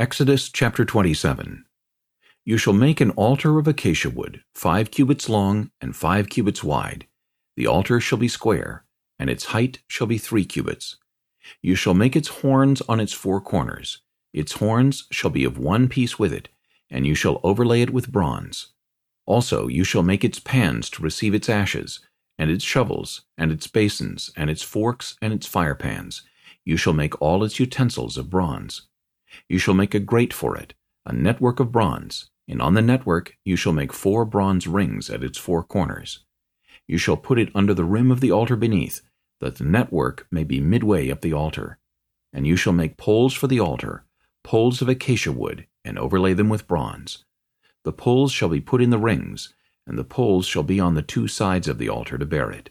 Exodus chapter 27 You shall make an altar of acacia wood, five cubits long and five cubits wide. The altar shall be square, and its height shall be three cubits. You shall make its horns on its four corners. Its horns shall be of one piece with it, and you shall overlay it with bronze. Also you shall make its pans to receive its ashes, and its shovels, and its basins, and its forks, and its firepans. You shall make all its utensils of bronze. You shall make a grate for it, a network of bronze, and on the network you shall make four bronze rings at its four corners. You shall put it under the rim of the altar beneath, that the network may be midway up the altar. And you shall make poles for the altar, poles of acacia wood, and overlay them with bronze. The poles shall be put in the rings, and the poles shall be on the two sides of the altar to bear it.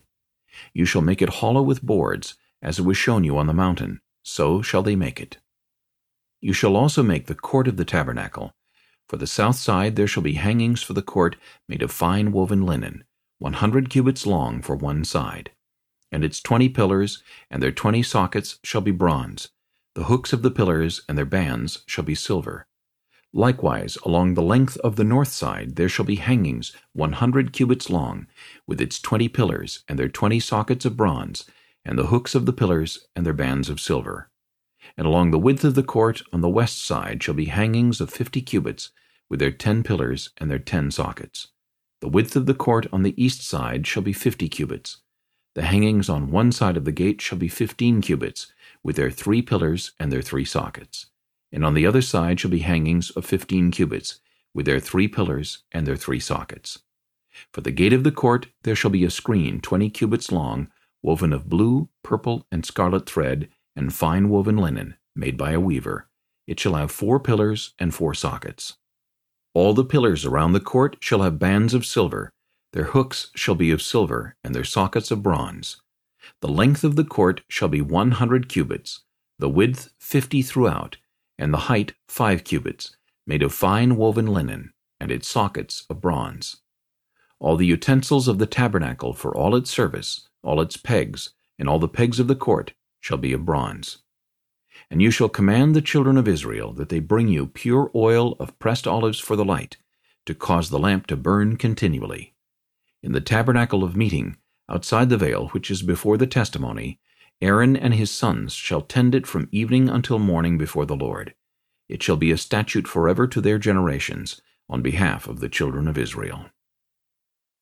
You shall make it hollow with boards, as it was shown you on the mountain, so shall they make it. You shall also make the court of the tabernacle. For the south side there shall be hangings for the court made of fine woven linen, one hundred cubits long for one side. And its twenty pillars and their twenty sockets shall be bronze. The hooks of the pillars and their bands shall be silver. Likewise, along the length of the north side there shall be hangings one hundred cubits long, with its twenty pillars and their twenty sockets of bronze, and the hooks of the pillars and their bands of silver. And along the width of the court on the west side shall be hangings of fifty cubits, with their ten pillars and their ten sockets. The width of the court on the east side shall be fifty cubits. The hangings on one side of the gate shall be fifteen cubits, with their three pillars and their three sockets. And on the other side shall be hangings of fifteen cubits, with their three pillars and their three sockets. For the gate of the court there shall be a screen twenty cubits long, woven of blue, purple, and scarlet thread, and fine woven linen, made by a weaver. It shall have four pillars and four sockets. All the pillars around the court shall have bands of silver. Their hooks shall be of silver, and their sockets of bronze. The length of the court shall be one hundred cubits, the width fifty throughout, and the height five cubits, made of fine woven linen, and its sockets of bronze. All the utensils of the tabernacle for all its service, all its pegs, and all the pegs of the court, shall be of bronze. And you shall command the children of Israel that they bring you pure oil of pressed olives for the light, to cause the lamp to burn continually. In the tabernacle of meeting, outside the veil which is before the testimony, Aaron and his sons shall tend it from evening until morning before the Lord. It shall be a statute forever to their generations, on behalf of the children of Israel.